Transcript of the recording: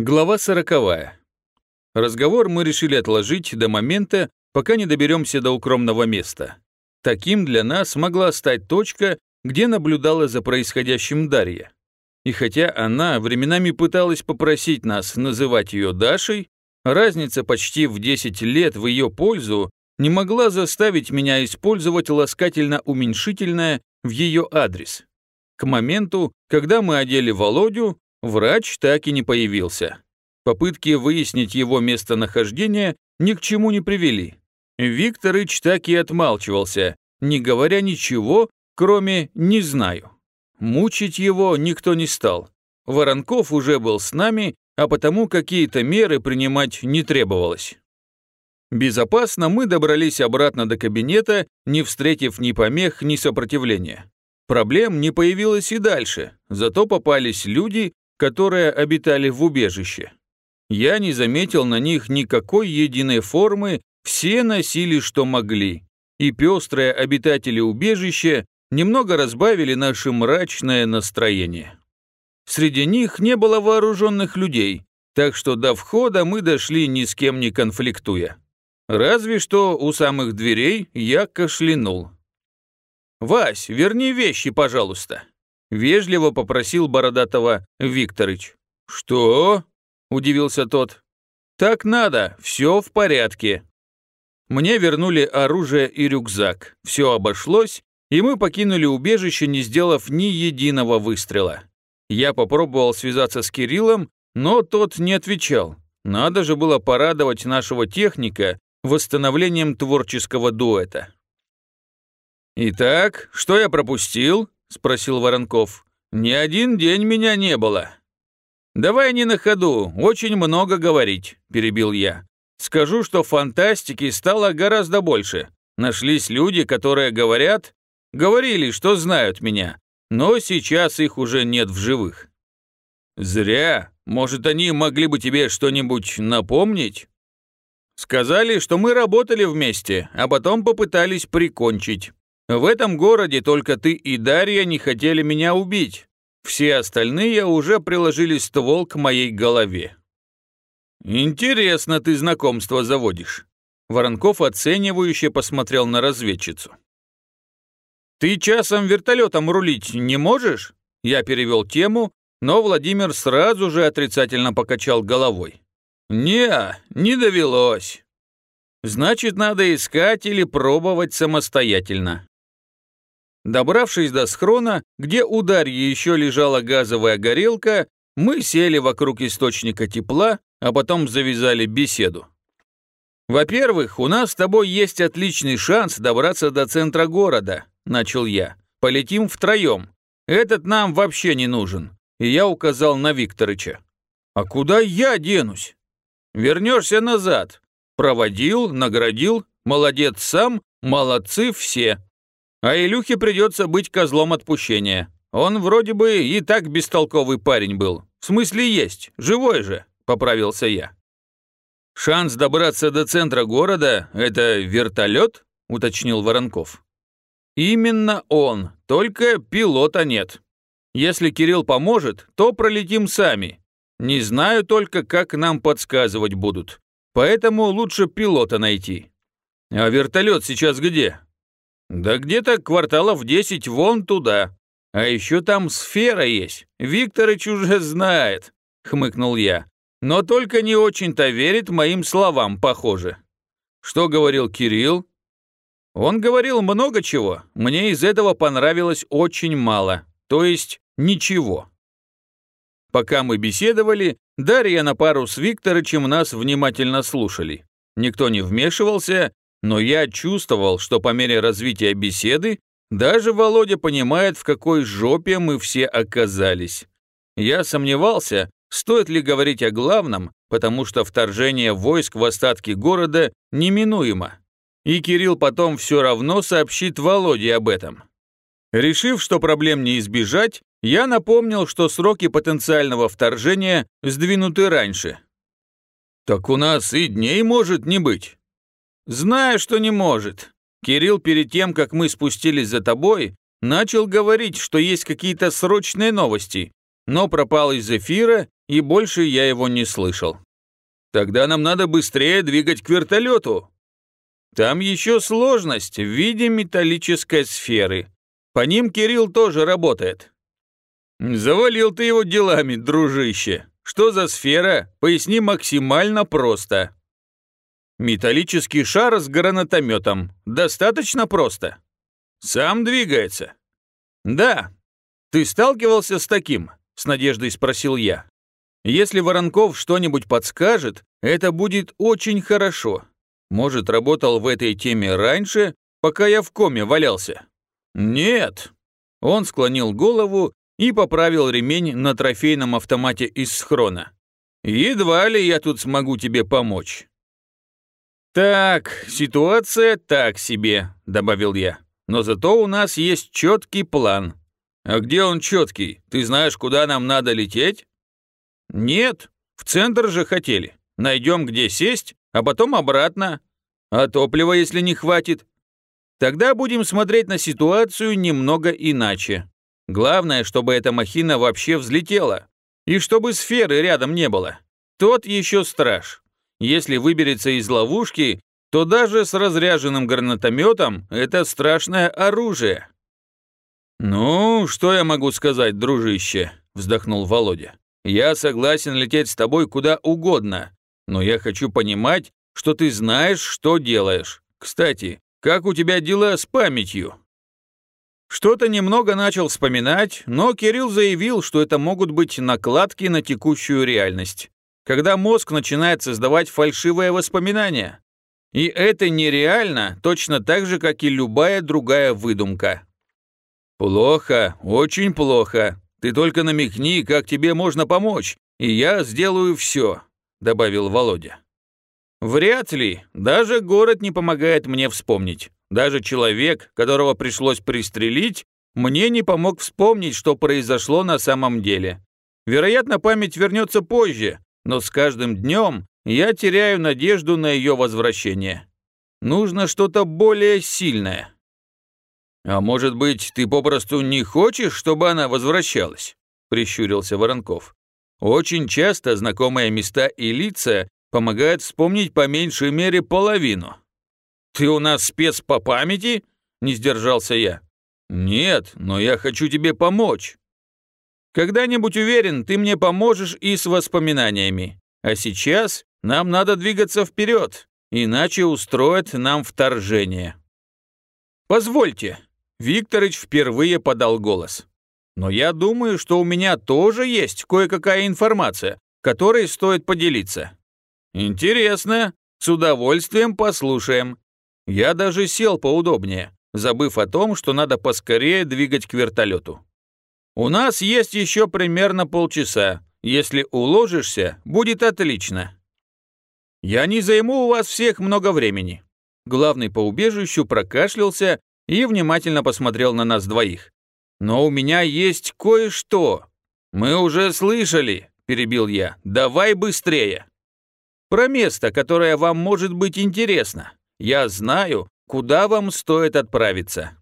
Глава сороковая. Разговор мы решили отложить до момента, пока не доберемся до укромного места. Таким для нас могла стать точка, где наблюдала за происходящим Дарья. И хотя она временами пыталась попросить нас называть ее Дашей, разница почти в 10 лет в ее пользу не могла заставить меня использовать ласкательно-уменьшительное в ее адрес. К моменту, когда мы одели Володю, врач так и не появился. Попытки выяснить его местонахождение ни к чему не привели. Викторыч так и отмалчивался, не говоря ничего, кроме «не знаю». Мучить его никто не стал. Воронков уже был с нами, а потому какие-то меры принимать не требовалось. Безопасно мы добрались обратно до кабинета, не встретив ни помех, ни сопротивления. Проблем не появилось и дальше, зато попались люди, которые обитали в убежище. Я не заметил на них никакой единой формы, все носили, что могли. И пестрые обитатели убежища немного разбавили наше мрачное настроение. Среди них не было вооруженных людей, так что до входа мы дошли ни с кем не конфликтуя. Разве что у самых дверей я кашлянул. «Вась, верни вещи, пожалуйста», — вежливо попросил бородатого Викторыч. «Что?» — удивился тот. «Так надо, все в порядке». Мне вернули оружие и рюкзак. Все обошлось, и мы покинули убежище, не сделав ни единого выстрела. Я попробовал связаться с Кириллом, но тот не отвечал. Надо же было порадовать нашего техника восстановлением творческого дуэта. «Итак, что я пропустил?» – спросил Воронков. «Ни один день меня не было». «Давай не на ходу, очень много говорить», – перебил я. «Скажу, что фантастики стало гораздо больше. Нашлись люди, которые говорят, говорили, что знают меня, но сейчас их уже нет в живых». «Зря. Может, они могли бы тебе что-нибудь напомнить?» Сказали, что мы работали вместе, а потом попытались прикончить. В этом городе только ты и Дарья не хотели меня убить. Все остальные уже приложили ствол к моей голове. Интересно ты знакомство заводишь. Воронков оценивающе посмотрел на разведчицу. «Ты часом вертолетом рулить не можешь?» Я перевел тему, но Владимир сразу же отрицательно покачал головой. «Не, не довелось. Значит, надо искать или пробовать самостоятельно». Добравшись до схрона, где у Дарьи еще лежала газовая горелка, мы сели вокруг источника тепла, а потом завязали беседу. «Во-первых, у нас с тобой есть отличный шанс добраться до центра города», – начал я. «Полетим втроем. Этот нам вообще не нужен». И я указал на Викторыча. «А куда я денусь?» Вернешься назад. Проводил, наградил, молодец сам, молодцы все. А Илюхе придется быть козлом отпущения. Он вроде бы и так бестолковый парень был. В смысле есть, живой же, поправился я. Шанс добраться до центра города – это вертолет, уточнил Воронков. Именно он, только пилота нет. Если Кирилл поможет, то пролетим сами. Не знаю только, как нам подсказывать будут. Поэтому лучше пилота найти. А вертолет сейчас где? Да где-то кварталов 10 вон туда. А еще там сфера есть. Викторыч уже знает, хмыкнул я. Но только не очень-то верит моим словам, похоже. Что говорил Кирилл? Он говорил много чего. Мне из этого понравилось очень мало. То есть ничего. Пока мы беседовали, Дарья на пару с Викторычем нас внимательно слушали. Никто не вмешивался, но я чувствовал, что по мере развития беседы даже Володя понимает, в какой жопе мы все оказались. Я сомневался, стоит ли говорить о главном, потому что вторжение войск в остатки города неминуемо. И Кирилл потом все равно сообщит Володе об этом. Решив, что проблем не избежать, я напомнил, что сроки потенциального вторжения сдвинуты раньше. «Так у нас и дней может не быть». «Знаю, что не может. Кирилл перед тем, как мы спустились за тобой, начал говорить, что есть какие-то срочные новости, но пропал из эфира и больше я его не слышал. Тогда нам надо быстрее двигать к вертолету. Там еще сложность в виде металлической сферы. По ним Кирилл тоже работает. Завалил ты его делами, дружище. Что за сфера? Поясни максимально просто. Металлический шар с гранатометом. Достаточно просто. Сам двигается. Да. Ты сталкивался с таким? С надеждой спросил я. Если Воронков что-нибудь подскажет, это будет очень хорошо. Может, работал в этой теме раньше, пока я в коме валялся? Нет. Он склонил голову и поправил ремень на трофейном автомате из схрона. Едва ли я тут смогу тебе помочь. Так, ситуация так себе, добавил я. Но зато у нас есть четкий план. А где он четкий? Ты знаешь, куда нам надо лететь? Нет, в центр же хотели. Найдем, где сесть, а потом обратно. А топлива, если не хватит? Тогда будем смотреть на ситуацию немного иначе. Главное, чтобы эта махина вообще взлетела. И чтобы сферы рядом не было. Тот еще страж. Если выберется из ловушки, то даже с разряженным гранатометом это страшное оружие. «Ну, что я могу сказать, дружище?» – вздохнул Володя. Я согласен лететь с тобой куда угодно, но я хочу понимать, что ты знаешь, что делаешь. Кстати, как у тебя дела с памятью?» Что-то немного начал вспоминать, но Кирилл заявил, что это могут быть накладки на текущую реальность, когда мозг начинает создавать фальшивые воспоминания. И это нереально, точно так же, как и любая другая выдумка. «Плохо, очень плохо», ты только намекни, как тебе можно помочь, и я сделаю все», — добавил Володя. «Вряд ли. Даже город не помогает мне вспомнить. Даже человек, которого пришлось пристрелить, мне не помог вспомнить, что произошло на самом деле. Вероятно, память вернется позже, но с каждым днем я теряю надежду на ее возвращение. Нужно что-то более сильное». «А может быть, ты попросту не хочешь, чтобы она возвращалась?» – прищурился Воронков. «Очень часто знакомые места и лица помогают вспомнить по меньшей мере половину». «Ты у нас спец по памяти?» – не сдержался я. «Нет, но я хочу тебе помочь». «Когда-нибудь уверен, ты мне поможешь и с воспоминаниями. А сейчас нам надо двигаться вперед, иначе устроят нам вторжение». «Позвольте», Викторыч впервые подал голос. «Но я думаю, что у меня тоже есть кое-какая информация, которой стоит поделиться». «Интересно, с удовольствием послушаем». Я даже сел поудобнее, забыв о том, что надо поскорее двигать к вертолету. «У нас есть еще примерно полчаса. Если уложишься, будет отлично». «Я не займу у вас всех много времени». Главный по убежищу прокашлялся и внимательно посмотрел на нас двоих. «Но у меня есть кое-что». «Мы уже слышали», – перебил я. «Давай быстрее». «Про место, которое вам может быть интересно. Я знаю, куда вам стоит отправиться».